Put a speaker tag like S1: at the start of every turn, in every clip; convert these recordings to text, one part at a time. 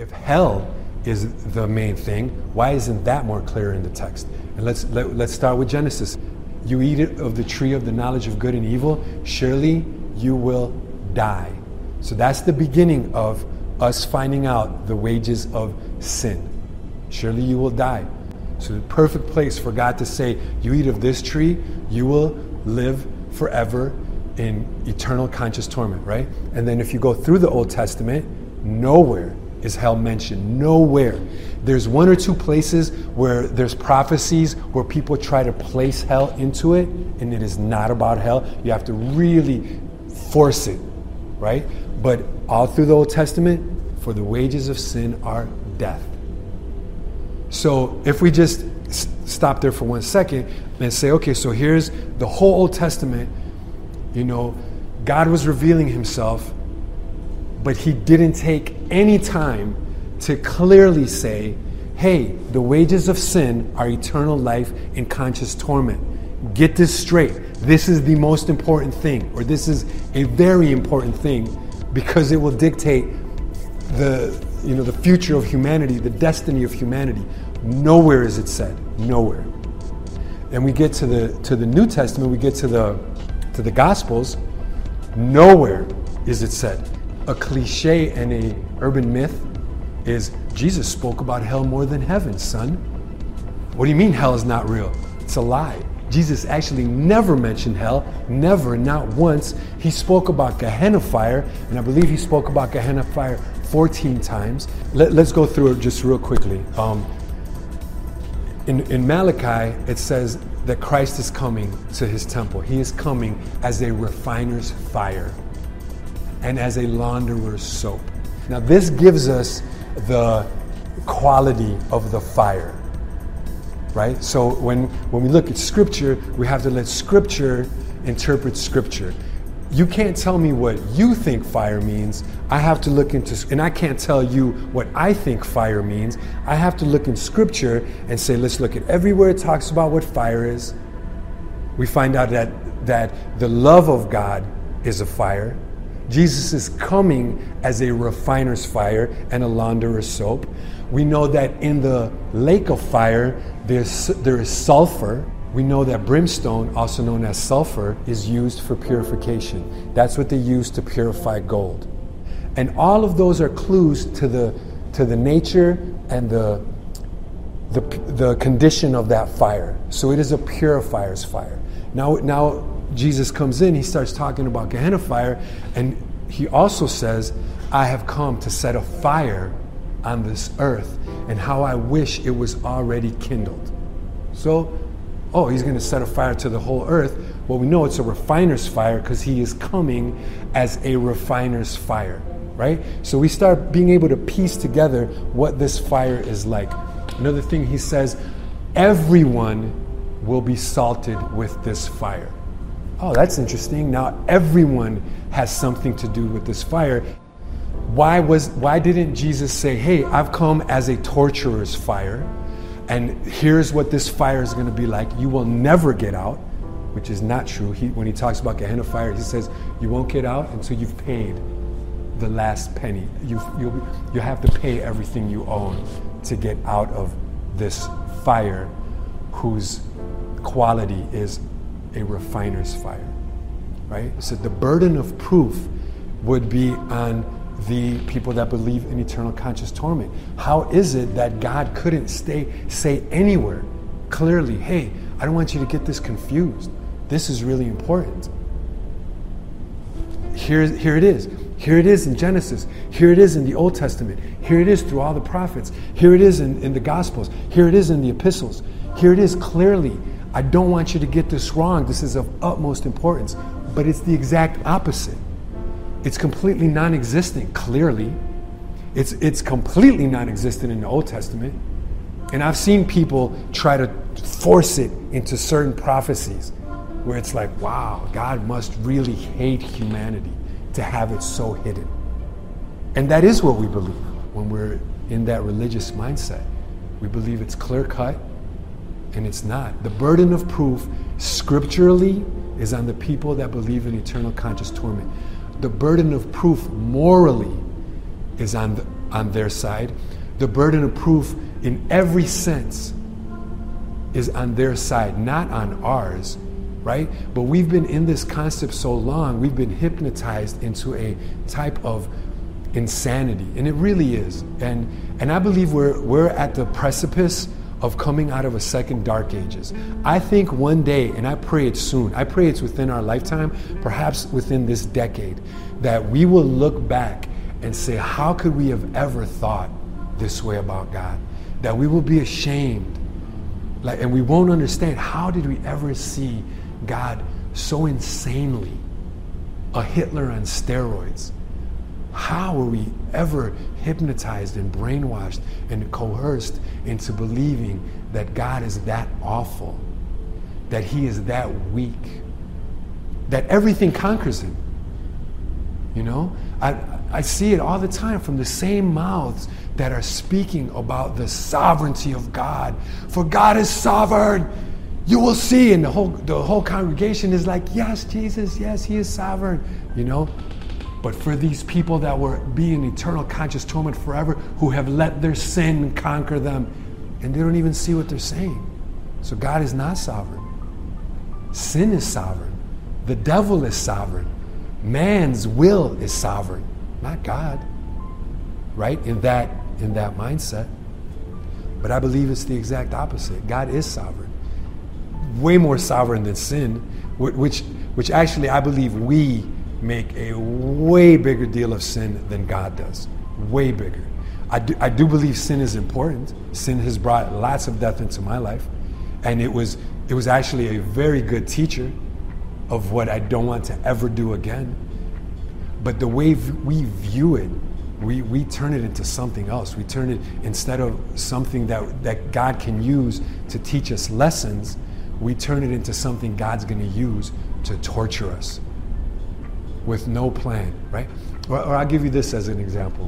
S1: If hell is the main thing, why isn't that more clear in the text? And let's let, let's start with Genesis. You eat of the tree of the knowledge of good and evil, surely you will die. So that's the beginning of us finding out the wages of sin. Surely you will die. So the perfect place for God to say, you eat of this tree, you will live forever in eternal conscious torment, right? And then if you go through the Old Testament, nowhere is hell mentioned. Nowhere. There's one or two places where there's prophecies where people try to place hell into it, and it is not about hell. You have to really force it, right? But all through the Old Testament, for the wages of sin are death. So if we just stop there for one second and say, okay, so here's the whole Old Testament, you know, God was revealing himself, but he didn't take any time to clearly say, hey, the wages of sin are eternal life and conscious torment. Get this straight. This is the most important thing, or this is a very important thing because it will dictate the, you know, the future of humanity, the destiny of humanity. Nowhere is it said. Nowhere. And we get to the to the New Testament, we get to the to the Gospels. Nowhere is it said. A cliche and a urban myth is Jesus spoke about hell more than heaven, son. What do you mean hell is not real? It's a lie. Jesus actually never mentioned hell, never, not once. He spoke about Gehenna fire, and I believe he spoke about Gehenna fire 14 times. Let, us go through it just real quickly. Um, in, in Malachi, it says that Christ is coming to his temple. He is coming as a refiner's fire and as a launderer's soap. Now, this gives us the quality of the fire, right? So, when, when we look at Scripture, we have to let Scripture interpret Scripture. You can't tell me what you think fire means. I have to look into, and I can't tell you what I think fire means. I have to look in Scripture and say, let's look at everywhere it talks about what fire is. We find out that, that the love of God is a fire. Jesus is coming as a refiner's fire and a launderer's soap. We know that in the lake of fire, there's, there is sulfur. We know that brimstone, also known as sulfur, is used for purification. That's what they use to purify gold. And all of those are clues to the, to the nature and the, the, the condition of that fire. So it is a purifier's fire. Now, now Jesus comes in, he starts talking about Gehenna fire, and he also says, I have come to set a fire on this earth, and how I wish it was already kindled. So, oh, he's going to set a fire to the whole earth. Well, we know it's a refiner's fire because he is coming as a refiner's fire, right? So we start being able to piece together what this fire is like. Another thing he says, everyone will be salted with this fire. Oh, that's interesting. Now everyone has something to do with this fire. Why was why didn't Jesus say, "Hey, I've come as a torturer's fire, and here's what this fire is going to be like. You will never get out," which is not true. He, when he talks about Gehenna fire, he says, "You won't get out until you've paid the last penny. You you you have to pay everything you own to get out of this fire, whose quality is a refiner's fire." Right. So the burden of proof would be on the people that believe in eternal conscious torment. How is it that God couldn't stay say anywhere clearly, hey, I don't want you to get this confused. This is really important. Here, here it is. Here it is in Genesis. Here it is in the Old Testament. Here it is through all the prophets. Here it is in, in the Gospels. Here it is in the epistles. Here it is clearly. I don't want you to get this wrong. This is of utmost importance. But it's the exact opposite. It's completely non existent, clearly. It's, it's completely non existent in the Old Testament. And I've seen people try to force it into certain prophecies where it's like, wow, God must really hate humanity to have it so hidden. And that is what we believe when we're in that religious mindset. We believe it's clear cut, and it's not. The burden of proof scripturally is on the people that believe in eternal conscious torment the burden of proof morally is on the, on their side. The burden of proof, in every sense, is on their side, not on ours, right? But we've been in this concept so long, we've been hypnotized into a type of insanity, and it really is. And and I believe we're we're at the precipice of coming out of a second dark ages. I think one day, and I pray it's soon. I pray it's within our lifetime, perhaps within this decade, that we will look back and say, how could we have ever thought this way about God? That we will be ashamed. Like, and we won't understand how did we ever see God so insanely a Hitler on steroids? How were we ever hypnotized and brainwashed and coerced into believing that God is that awful, that He is that weak, that everything conquers Him? You know, I, I see it all the time from the same mouths that are speaking about the sovereignty of God. For God is sovereign. You will see, and the whole the whole congregation is like, yes, Jesus, yes, He is sovereign. You know, but for these people that will be in eternal conscious torment forever, who have let their sin conquer them, and they don't even see what they're saying. So God is not sovereign. Sin is sovereign. The devil is sovereign. Man's will is sovereign, not God. Right? In that in that mindset. But I believe it's the exact opposite. God is sovereign. Way more sovereign than sin, which which actually I believe we make a way bigger deal of sin than God does. Way bigger. I do, I do believe sin is important. Sin has brought lots of death into my life. And it was, it was actually a very good teacher of what I don't want to ever do again. But the way we view it, we, we turn it into something else. We turn it, instead of something that, that God can use to teach us lessons, we turn it into something God's going to use to torture us with no plan, right? Or, or I'll give you this as an example.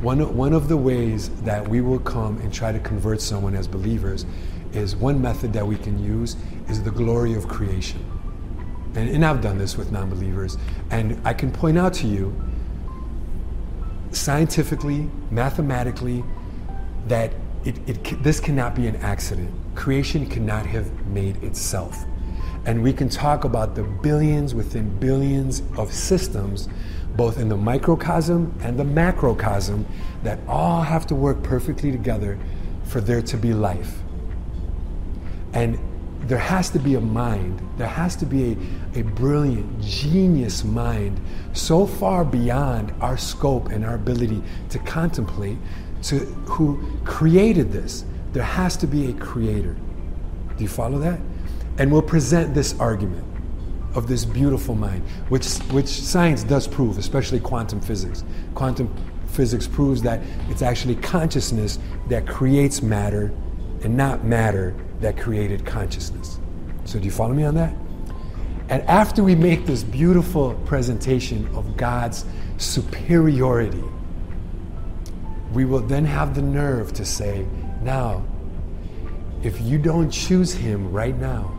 S1: One, one of the ways that we will come and try to convert someone as believers is one method that we can use is the glory of creation. And, and I've done this with non believers. And I can point out to you scientifically, mathematically, that it, it, this cannot be an accident. Creation cannot have made itself. And we can talk about the billions within billions of systems, both in the microcosm and the macrocosm, that all have to work perfectly together for there to be life. And there has to be a mind, there has to be a, a brilliant, genius mind so far beyond our scope and our ability to contemplate to who created this. There has to be a creator. Do you follow that? And we'll present this argument of this beautiful mind, which, which science does prove, especially quantum physics. Quantum physics proves that it's actually consciousness that creates matter and not matter that created consciousness. So, do you follow me on that? And after we make this beautiful presentation of God's superiority, we will then have the nerve to say, now, if you don't choose Him right now,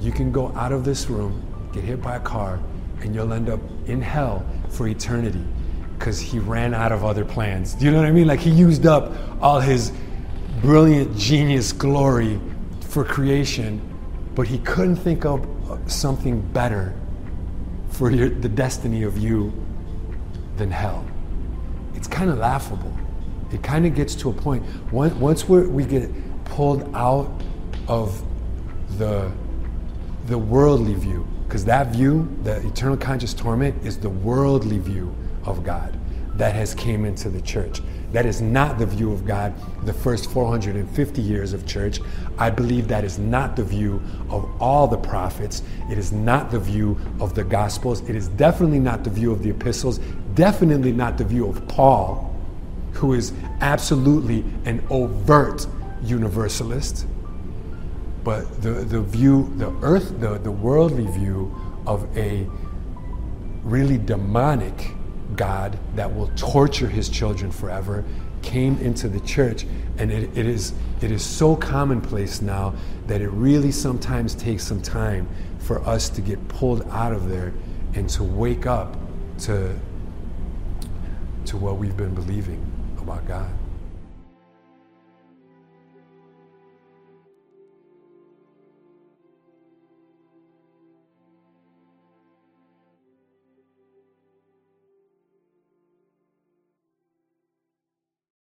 S1: you can go out of this room, get hit by a car, and you'll end up in hell for eternity because he ran out of other plans. Do you know what I mean? Like he used up all his brilliant genius glory for creation, but he couldn't think of uh, something better for your, the destiny of you than hell. It's kind of laughable. It kind of gets to a point. Once, once we get pulled out of the the worldly view, because that view, the eternal conscious torment, is the worldly view of God that has came into the church. That is not the view of God the first 450 years of church. I believe that is not the view of all the prophets. It is not the view of the gospels. It is definitely not the view of the epistles. Definitely not the view of Paul, who is absolutely an overt universalist but the, the view, the earth, the, the worldly view of a really demonic God that will torture his children forever came into the church and it, it is it is so commonplace now that it really sometimes takes some time for us to get pulled out of there and to wake up to to to what we've been believing about God.